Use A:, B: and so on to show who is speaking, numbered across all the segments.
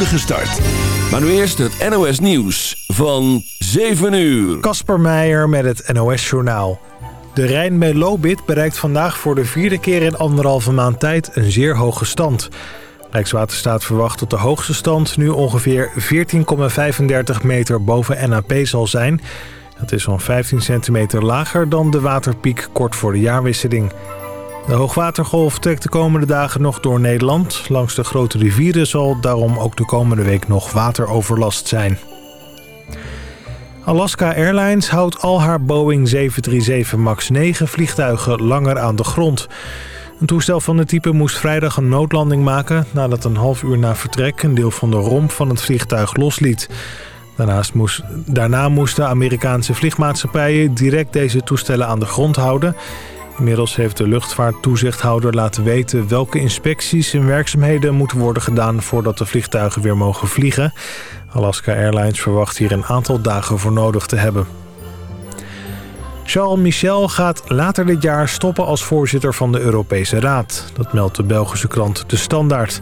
A: start. Maar nu eerst het NOS Nieuws van 7 uur.
B: Kasper Meijer met het NOS Journaal. De Rijn-Melobit bereikt vandaag voor de vierde keer in anderhalve maand tijd een zeer hoge stand. Rijkswaterstaat verwacht dat de hoogste stand nu ongeveer 14,35 meter boven NAP zal zijn. Dat is zo'n 15 centimeter lager dan de waterpiek kort voor de jaarwisseling. De hoogwatergolf trekt de komende dagen nog door Nederland. Langs de grote rivieren zal daarom ook de komende week nog wateroverlast zijn. Alaska Airlines houdt al haar Boeing 737 MAX 9 vliegtuigen langer aan de grond. Een toestel van de type moest vrijdag een noodlanding maken... nadat een half uur na vertrek een deel van de romp van het vliegtuig losliet. Daarnaast moest, daarna moesten Amerikaanse vliegmaatschappijen direct deze toestellen aan de grond houden... Inmiddels heeft de luchtvaarttoezichthouder laten weten welke inspecties en werkzaamheden moeten worden gedaan voordat de vliegtuigen weer mogen vliegen. Alaska Airlines verwacht hier een aantal dagen voor nodig te hebben. Charles Michel gaat later dit jaar stoppen als voorzitter van de Europese Raad. Dat meldt de Belgische krant De Standaard.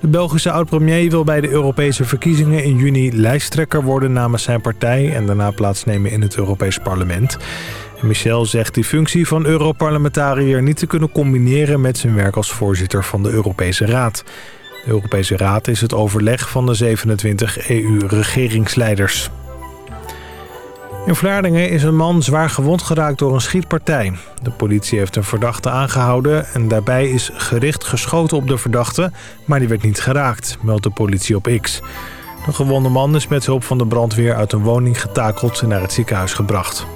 B: De Belgische oud-premier wil bij de Europese verkiezingen in juni lijsttrekker worden namens zijn partij... en daarna plaatsnemen in het Europees Parlement. Michel zegt die functie van Europarlementariër niet te kunnen combineren met zijn werk als voorzitter van de Europese Raad. De Europese Raad is het overleg van de 27 EU-regeringsleiders. In Vlaardingen is een man zwaar gewond geraakt door een schietpartij. De politie heeft een verdachte aangehouden en daarbij is gericht geschoten op de verdachte, maar die werd niet geraakt, meldt de politie op X. De gewonde man is met hulp van de brandweer uit een woning getakeld en naar het ziekenhuis gebracht.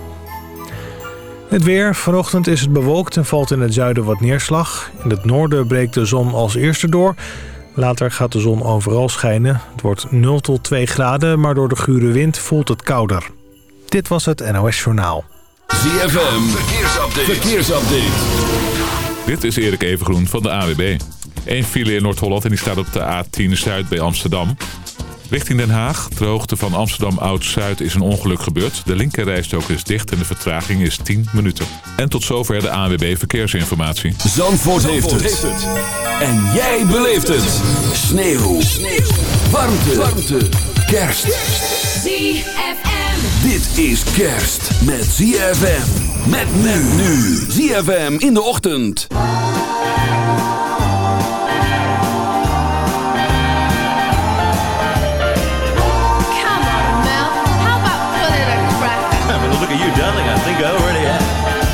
B: Het weer. Vanochtend is het bewolkt en valt in het zuiden wat neerslag. In het noorden breekt de zon als eerste door. Later gaat de zon overal schijnen. Het wordt 0 tot 2 graden, maar door de gure wind voelt het kouder. Dit was het NOS Journaal.
A: ZFM. Verkeersupdate. Verkeersupdate.
C: Dit is Erik Evengroen van de AWB. Eén file in Noord-Holland en die staat op de A10 Zuid bij Amsterdam. Richting Den Haag, ter hoogte van Amsterdam Oud-Zuid, is een ongeluk gebeurd. De linkerrijstok is dicht en de vertraging is 10 minuten. En tot zover de ANWB Verkeersinformatie.
A: Zandvoort, heeft, het. En jij beleeft het. Sneeuw. Sneeuw. Warmte. Warmte. Kerst.
D: ZFM.
A: Dit is kerst met ZFM. Met men nu. ZFM in de ochtend.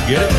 E: Get it?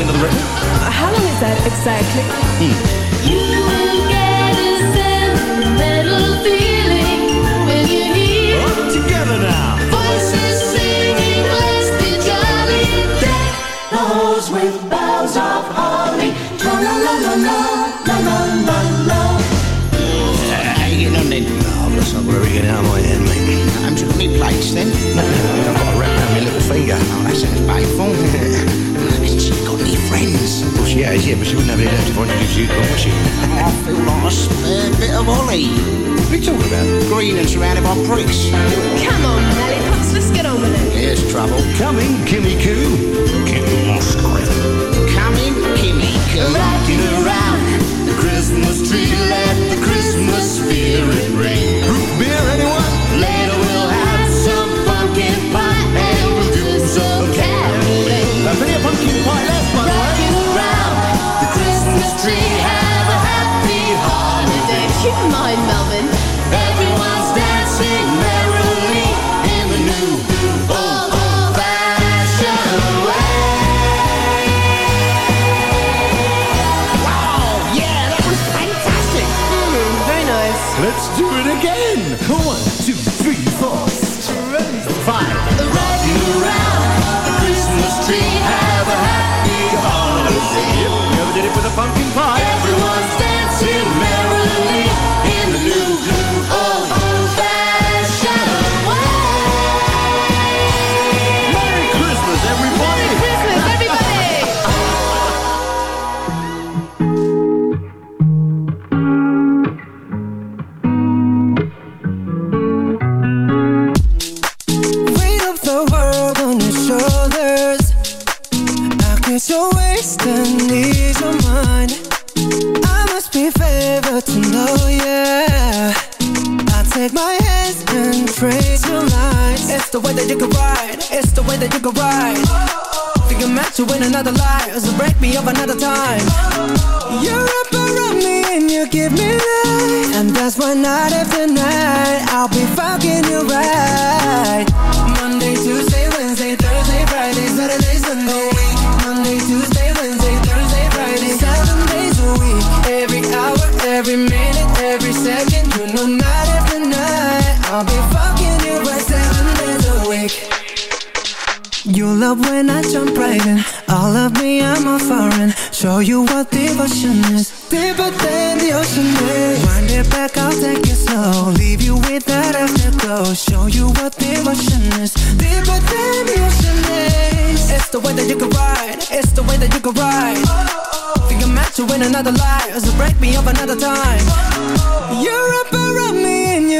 E: The end of the record?
F: How long is that exactly? Hmm.
D: You will get a sentimental feeling when you hear
E: All together now.
D: voices singing, "Let's be jolly." Deck the halls with boughs of holly. La la la la la la la la la.
G: How you getting on then?
E: That's not very getting out of my head, mate.
G: I'm took me plates then.
E: I've got a wrap around my little finger.
G: Oh, that sounds painful. Friends?
E: Well, she has, yeah, but she wouldn't have any left if I introduced you to her, would she?
G: I feel like a spare bit of Ollie.
F: you talking about? Green and surrounded by bricks.
D: Come on, lollipops, let's get on with it.
F: Here's trouble. Coming, Kimmy Coo. Get lost, Coming, Kimmy Coo. Rocking around the Christmas tree. Let the Christmas spirit ring.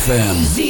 H: ZFM.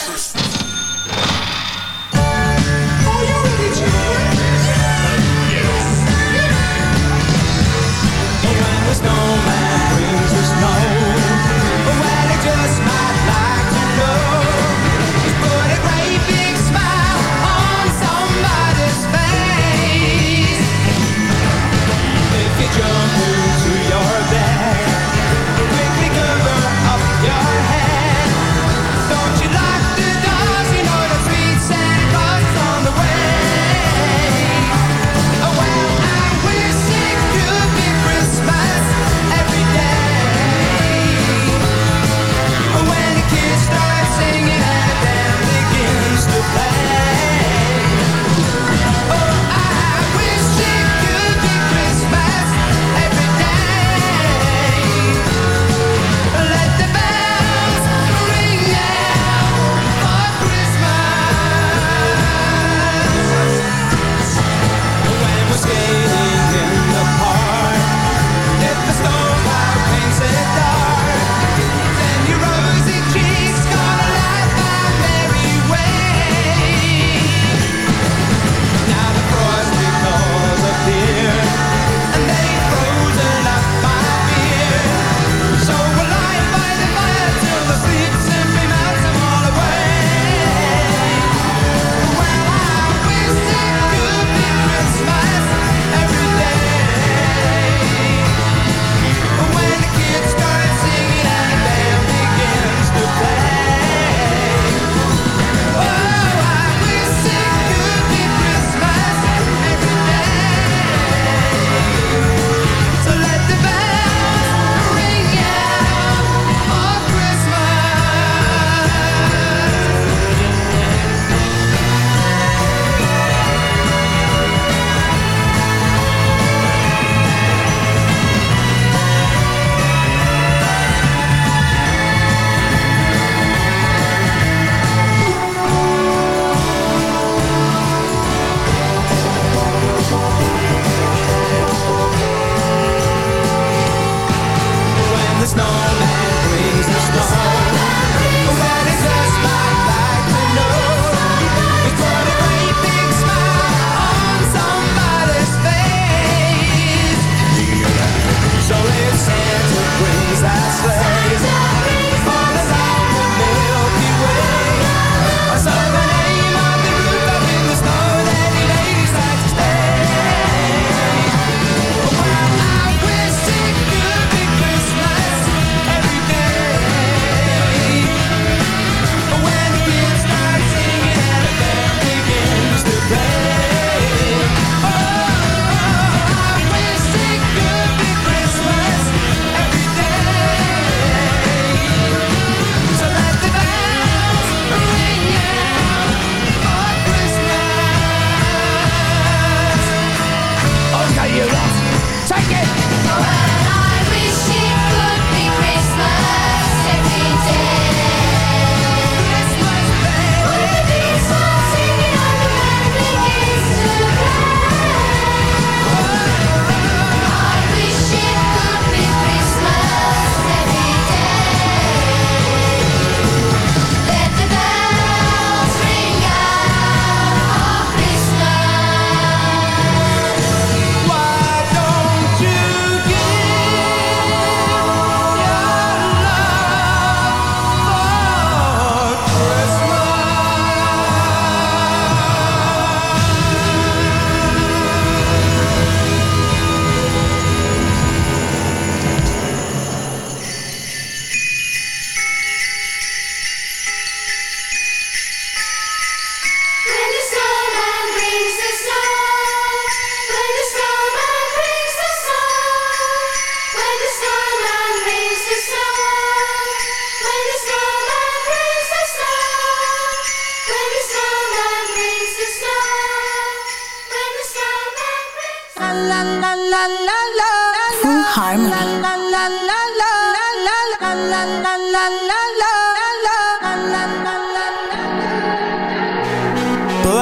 I: known.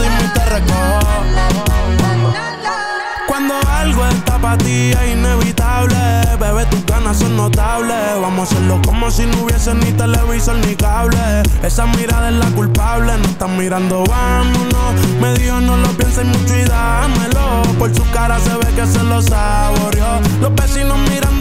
I: Dime te. Cuando algo está para ti es inevitable, bebé, tus ganas son notables. Vamos a hacerlo como si no hubiese ni televisor ni cable. Esa mirada es la culpable, no están mirando, vámonos. Me dijo no lo pienses mucho y dámelo. Por su cara se ve que se lo saboreó. Los vecinos mirando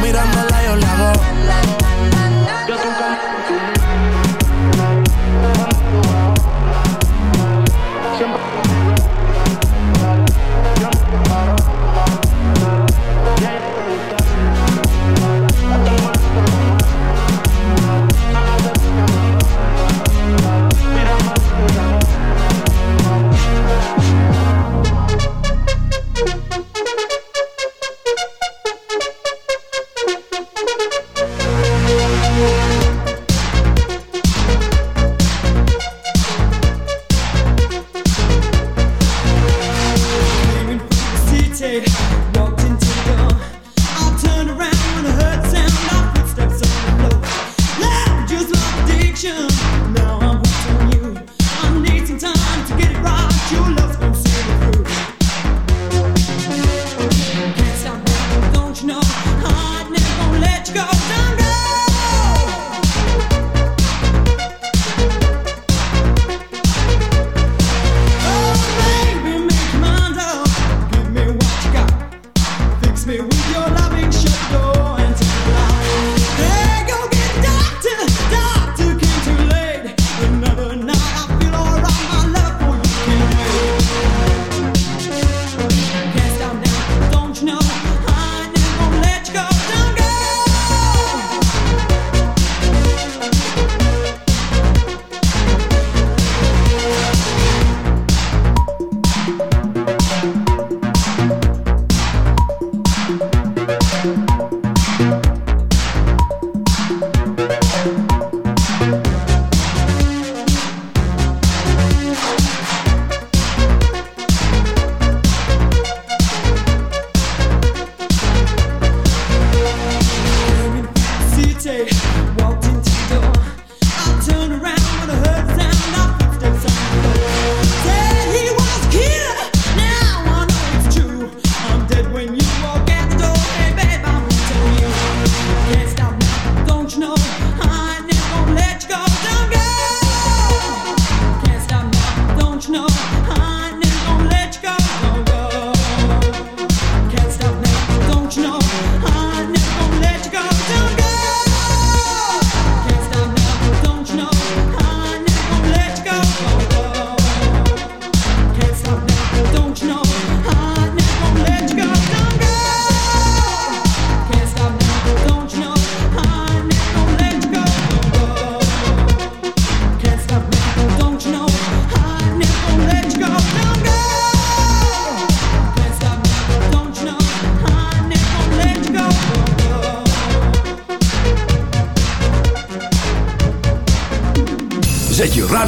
I: mirándola yo le hago.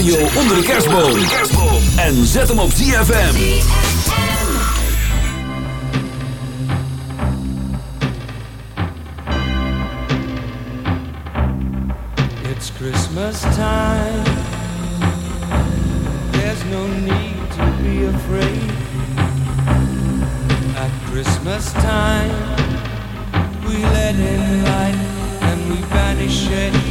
A: radio onder de kerstboom. En zet hem op ZFM.
D: It's Christmas time. There's no need to be afraid. At Christmas time, we let in light and we banish shade.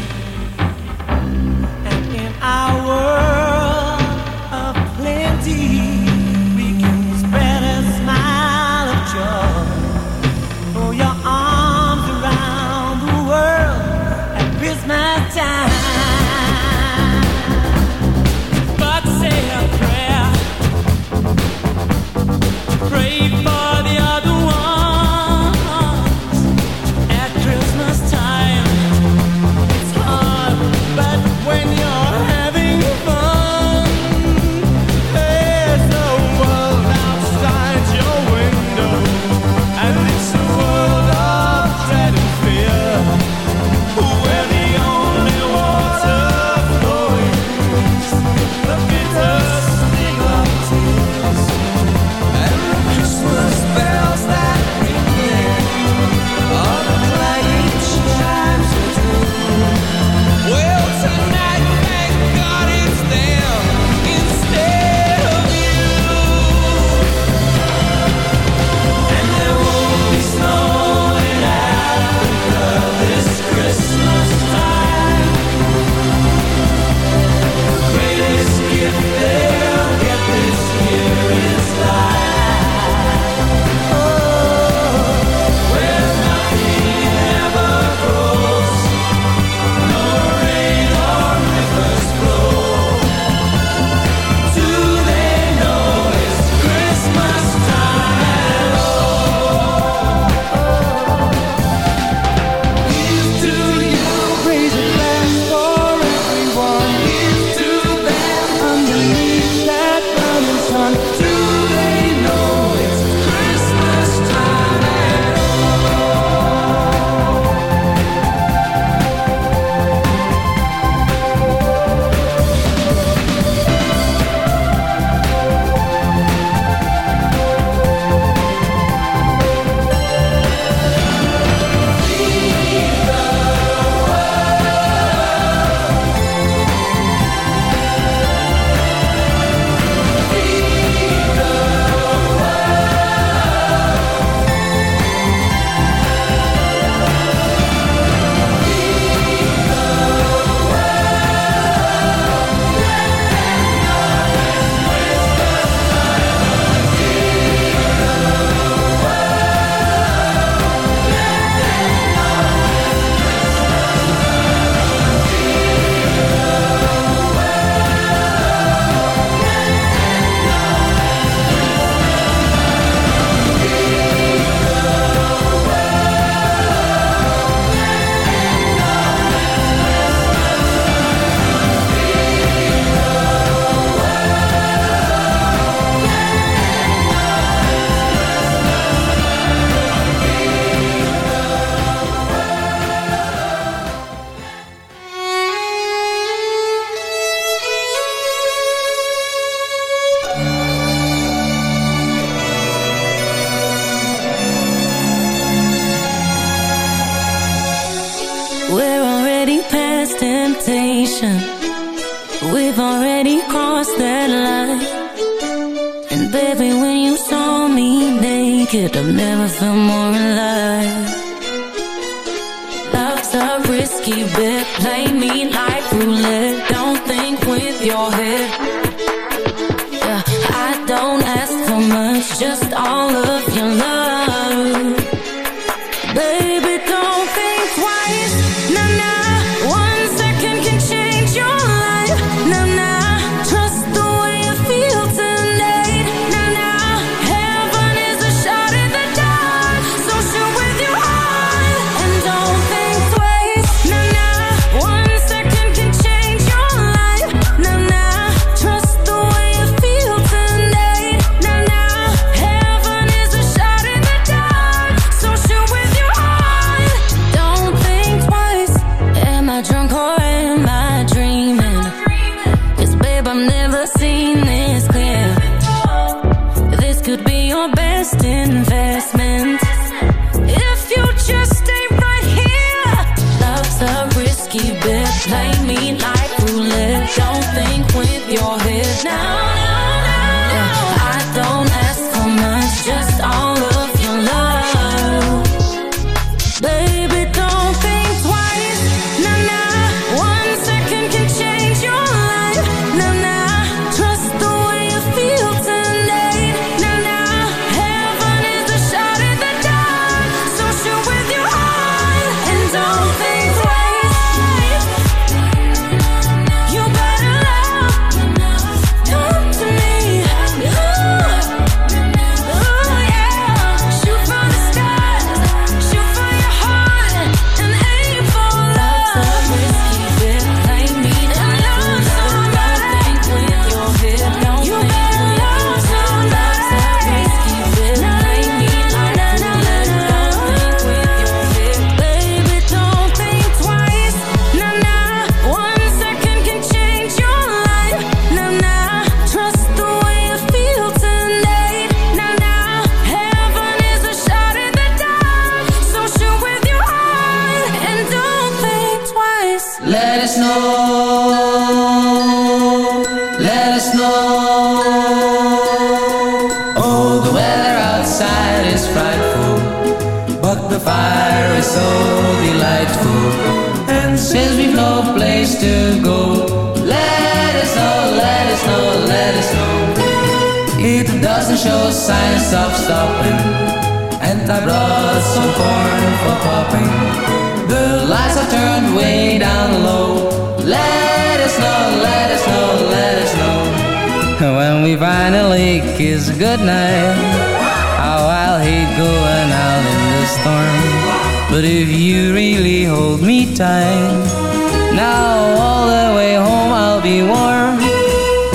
J: Tight, now all the way home I'll be warm.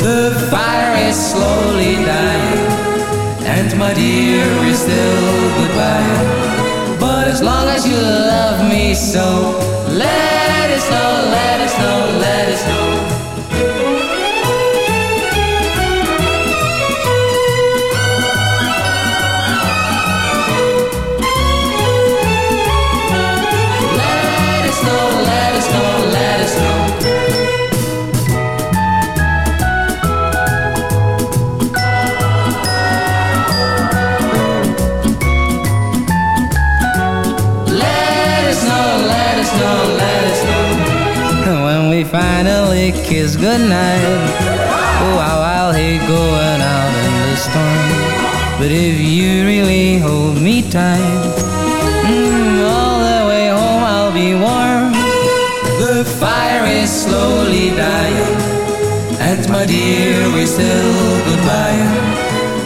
J: The fire is slowly dying, and my dear is still goodbye. But as long as you love me so, let kiss goodnight, oh, how I'll hate going out in the storm. But if you really hold me tight, mm, all the way home I'll be warm. The fire is slowly dying, and my dear, we're still goodbye.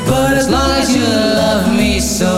J: But as long as you love me so,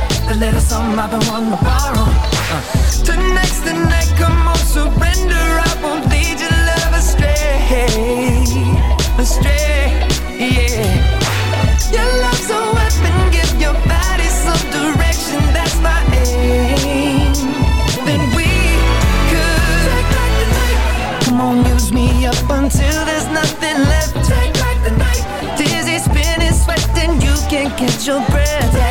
K: the little something I've been wanting to borrow. Uh. Tonight's the night, come on, surrender. I won't lead your love astray, astray, yeah. Your love's a weapon, give your body some direction. That's my aim. Then we could take back the night. Come on, use me up until there's nothing left. Take back the night. Dizzy, spinning, sweating, you can't catch your breath.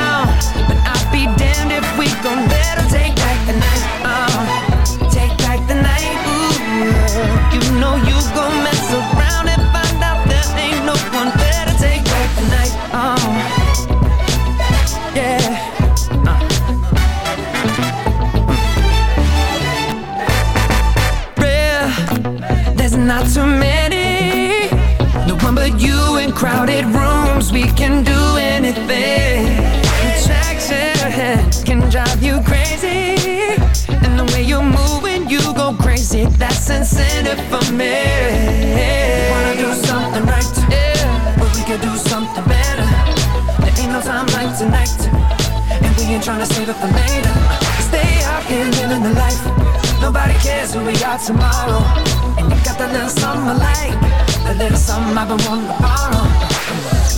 K: Crowded rooms, we can do anything. Attraction can drive you crazy. And the way you move when you go crazy, that's incentive for me. Wanna do something right, yeah, but we could do something better. There ain't no time like tonight, and we ain't tryna save it for later. Stay out here living the life. Nobody cares who we are tomorrow. And you got that little something I like, that little something I've been wanting to borrow.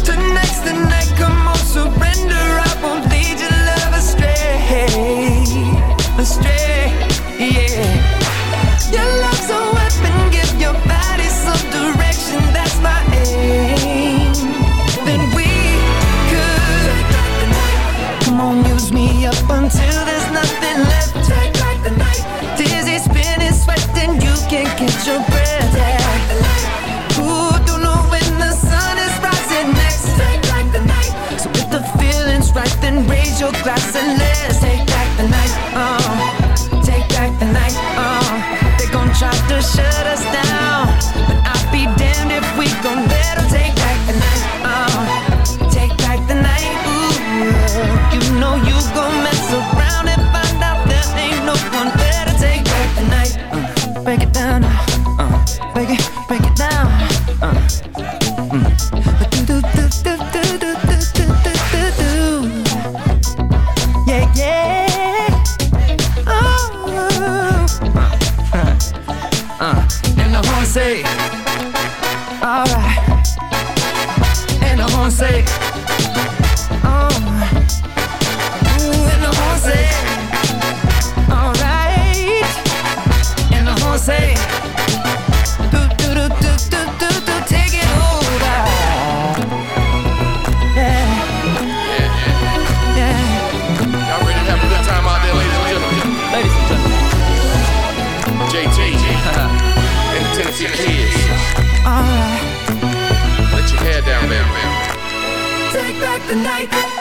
K: Tonight's the night, come on, surrender. I won't lead your love astray, astray, yeah. Your love's a weapon, give your body some direction. That's my aim. Then we could come on, use me up until there's nothing left. Take back the night, dizzy, spinning, sweating, you can't catch your breath. Your glass and let's the night.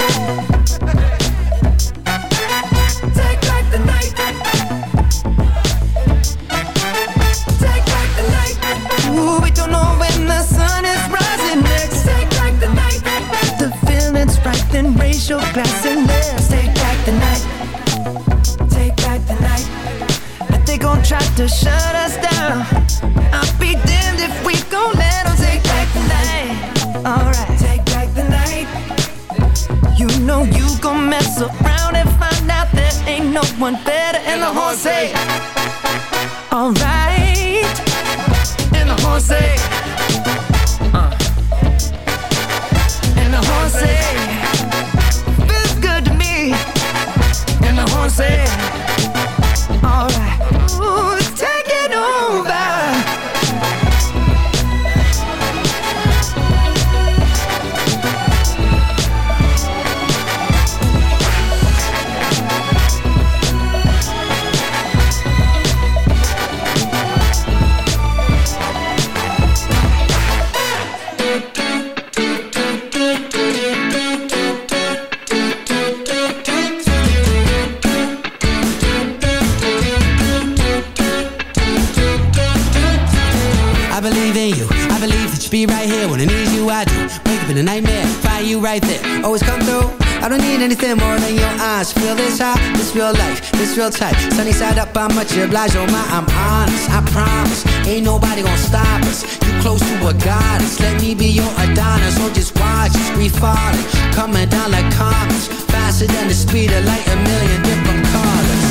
L: Obliged. Oh my, I'm honest. I promise, ain't nobody gonna stop us. You close to a goddess. Let me be your Adonis. So just watch us, we falling, coming down like comets, faster than the speed of light. A million different colors.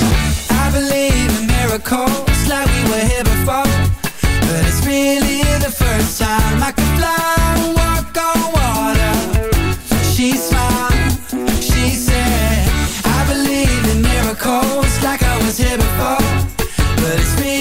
L: I believe in miracles, like we were here before. But it's really the first time I can fly and walk on water. She smiled, she said, I believe in miracles like I was here before. But it's really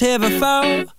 L: was here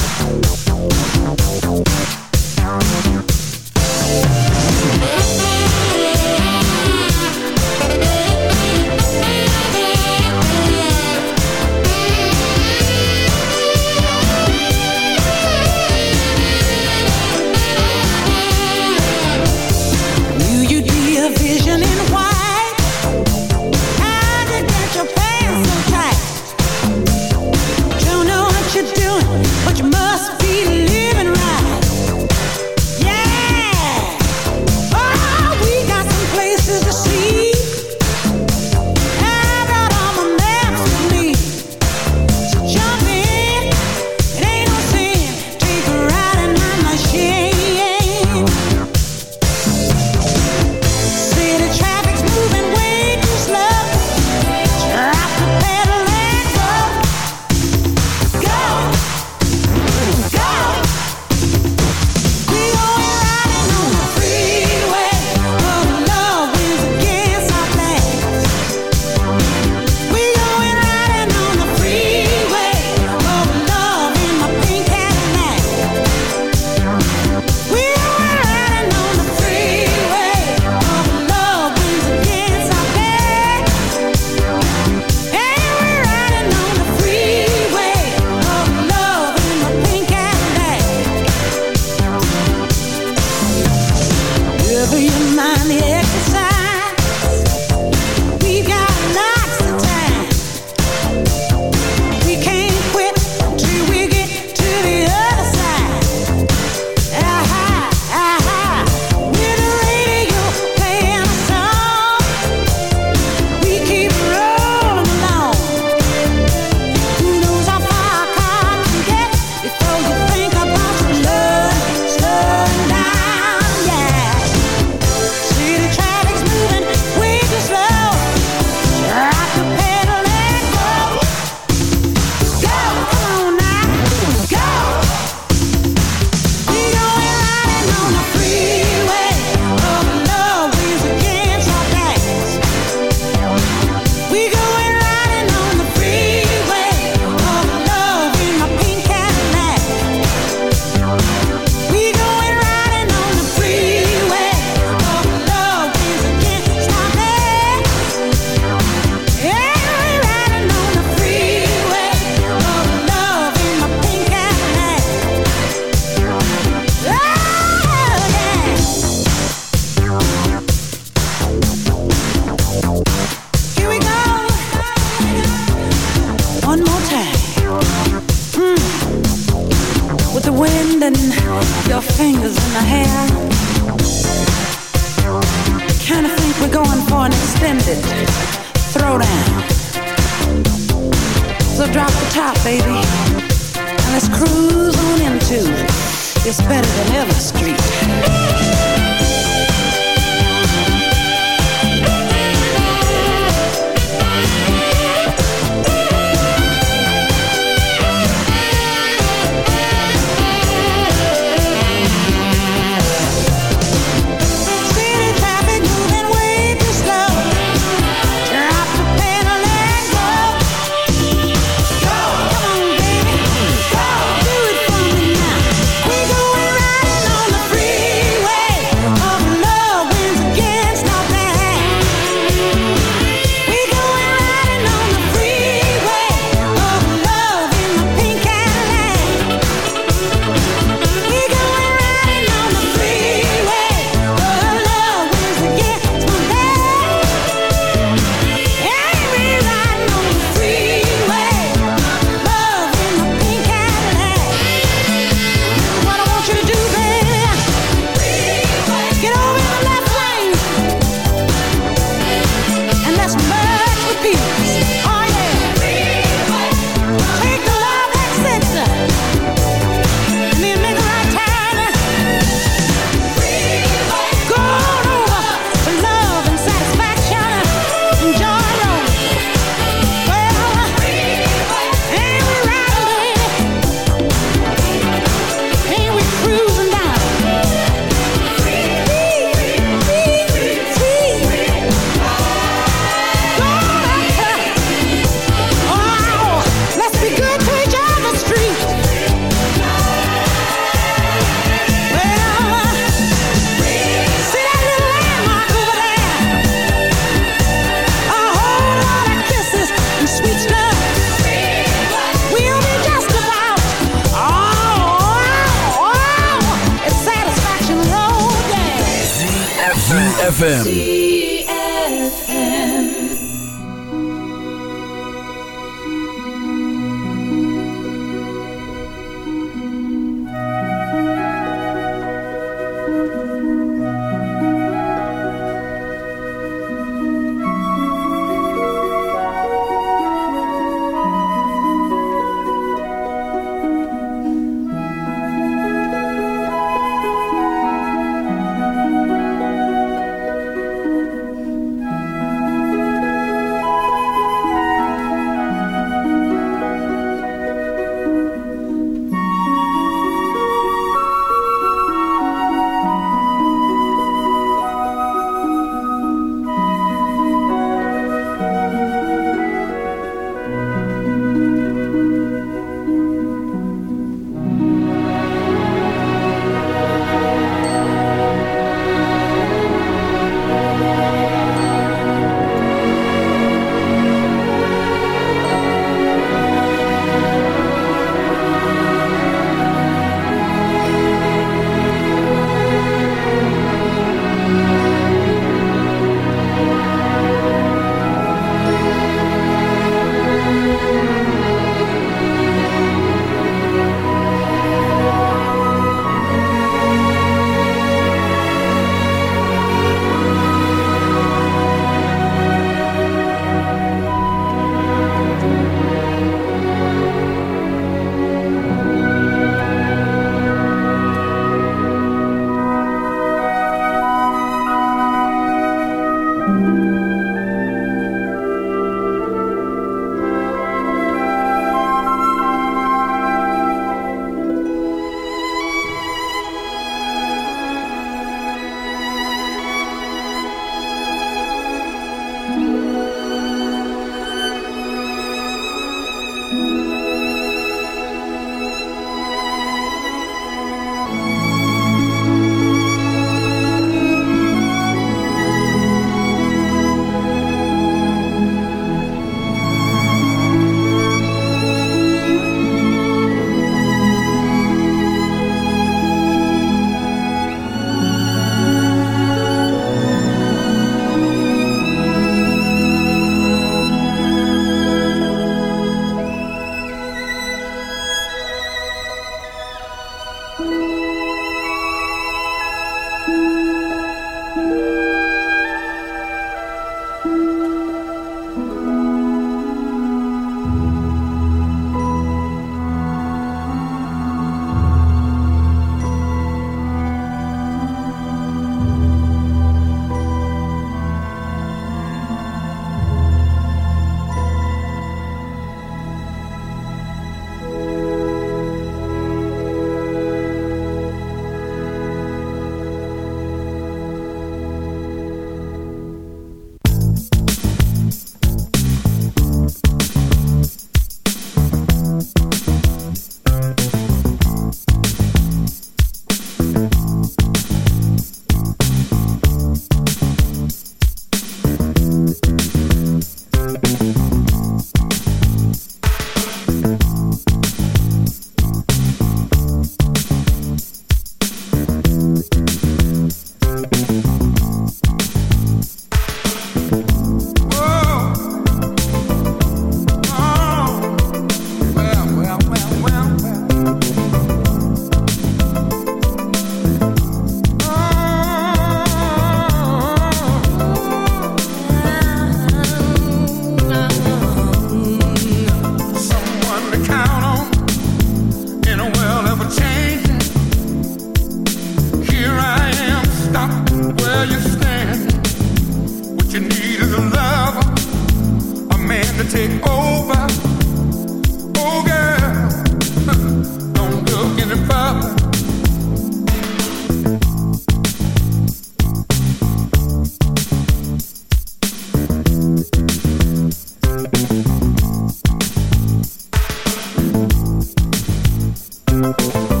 D: Música